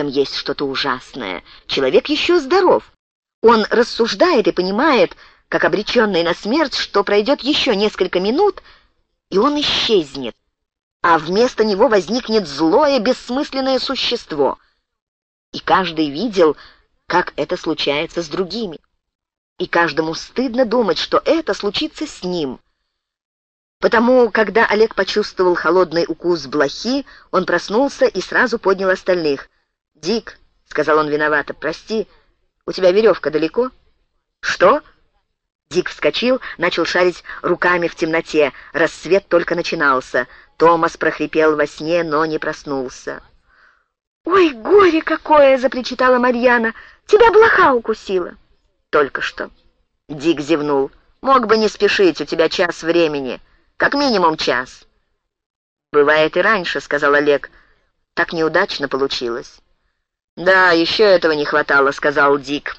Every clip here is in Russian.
этом есть что-то ужасное. Человек еще здоров. Он рассуждает и понимает, как обреченный на смерть, что пройдет еще несколько минут, и он исчезнет, а вместо него возникнет злое, бессмысленное существо. И каждый видел, как это случается с другими. И каждому стыдно думать, что это случится с ним. Потому, когда Олег почувствовал холодный укус блохи, он проснулся и сразу поднял остальных. «Дик», — сказал он виновато, — «прости, у тебя веревка далеко?» «Что?» Дик вскочил, начал шарить руками в темноте. Рассвет только начинался. Томас прохрипел во сне, но не проснулся. «Ой, горе какое!» — запричитала Марьяна. «Тебя блоха укусила». «Только что». Дик зевнул. «Мог бы не спешить, у тебя час времени. Как минимум час». «Бывает и раньше», — сказал Олег. «Так неудачно получилось». «Да, еще этого не хватало», — сказал Дик.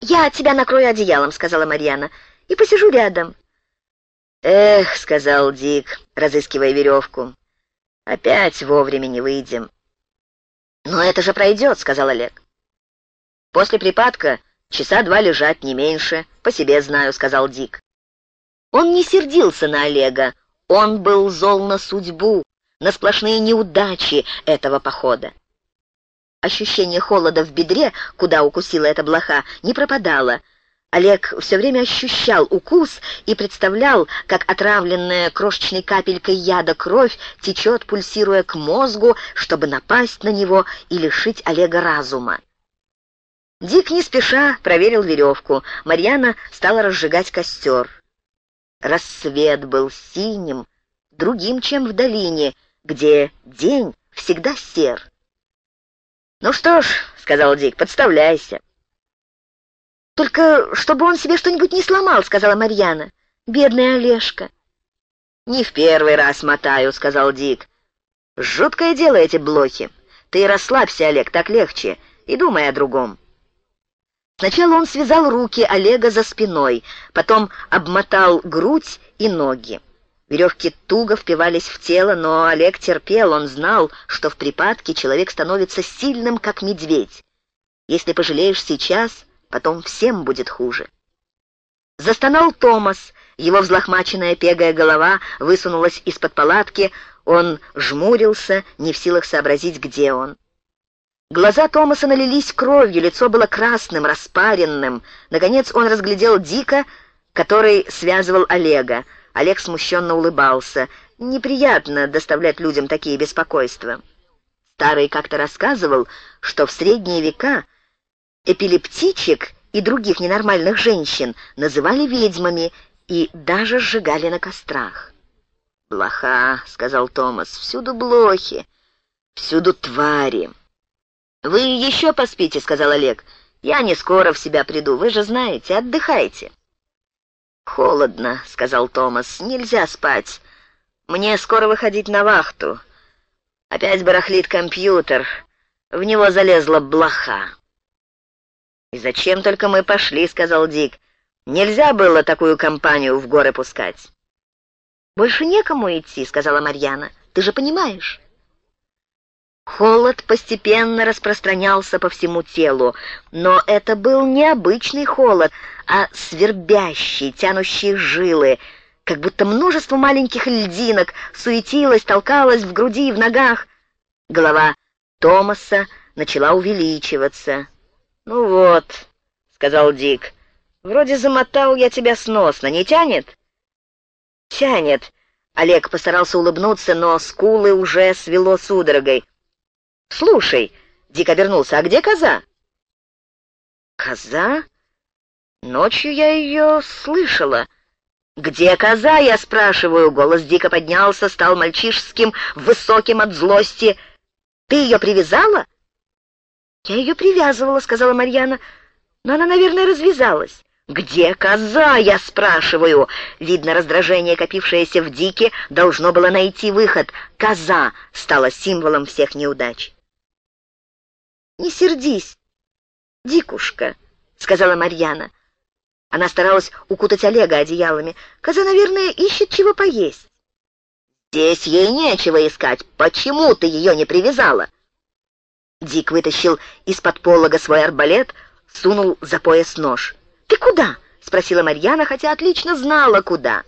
«Я тебя накрою одеялом», — сказала Марьяна, — «и посижу рядом». «Эх», — сказал Дик, разыскивая веревку, — «опять вовремя не выйдем». «Но это же пройдет», — сказал Олег. «После припадка часа два лежать, не меньше. По себе знаю», — сказал Дик. Он не сердился на Олега, он был зол на судьбу, на сплошные неудачи этого похода. Ощущение холода в бедре, куда укусила эта блоха, не пропадало. Олег все время ощущал укус и представлял, как отравленная крошечной капелькой яда кровь течет, пульсируя к мозгу, чтобы напасть на него и лишить Олега разума. Дик не спеша проверил веревку. Марьяна стала разжигать костер. Рассвет был синим, другим, чем в долине, где день всегда сер. «Ну что ж», — сказал Дик, — «подставляйся». «Только чтобы он себе что-нибудь не сломал», — сказала Марьяна. «Бедная Олежка». «Не в первый раз мотаю», — сказал Дик. «Жуткое дело эти блохи. Ты расслабься, Олег, так легче, и думай о другом». Сначала он связал руки Олега за спиной, потом обмотал грудь и ноги. Веревки туго впивались в тело, но Олег терпел, он знал, что в припадке человек становится сильным, как медведь. Если пожалеешь сейчас, потом всем будет хуже. Застонал Томас, его взлохмаченная пегая голова высунулась из-под палатки, он жмурился, не в силах сообразить, где он. Глаза Томаса налились кровью, лицо было красным, распаренным. Наконец он разглядел Дика, который связывал Олега. Олег смущенно улыбался. Неприятно доставлять людям такие беспокойства. Старый как-то рассказывал, что в средние века эпилептичек и других ненормальных женщин называли ведьмами и даже сжигали на кострах. «Блоха», — сказал Томас, — «всюду блохи, всюду твари». «Вы еще поспите», — сказал Олег. «Я не скоро в себя приду, вы же знаете, отдыхайте». «Холодно», — сказал Томас. «Нельзя спать. Мне скоро выходить на вахту. Опять барахлит компьютер. В него залезла блоха». «И зачем только мы пошли?» — сказал Дик. «Нельзя было такую компанию в горы пускать». «Больше некому идти», — сказала Марьяна. «Ты же понимаешь». Холод постепенно распространялся по всему телу, но это был не обычный холод, а свербящий, тянущий жилы, как будто множество маленьких льдинок суетилось, толкалось в груди и в ногах. Голова Томаса начала увеличиваться. «Ну вот», — сказал Дик, — «вроде замотал я тебя сносно, не тянет?» «Тянет», — Олег постарался улыбнуться, но скулы уже свело судорогой. «Слушай», — Дик обернулся, — «а где коза?» «Коза? Ночью я ее слышала». «Где коза?» — я спрашиваю. Голос Дика поднялся, стал мальчишеским, высоким от злости. «Ты ее привязала?» «Я ее привязывала», — сказала Марьяна, — «но она, наверное, развязалась». «Где коза?» — я спрашиваю. Видно, раздражение, копившееся в Дике, должно было найти выход. Коза стала символом всех неудач. «Не сердись, дикушка», — сказала Марьяна. Она старалась укутать Олега одеялами. «Коза, наверное, ищет чего поесть». «Здесь ей нечего искать. Почему ты ее не привязала?» Дик вытащил из-под полога свой арбалет, сунул за пояс нож. «Ты куда?» — спросила Марьяна, хотя отлично знала, куда.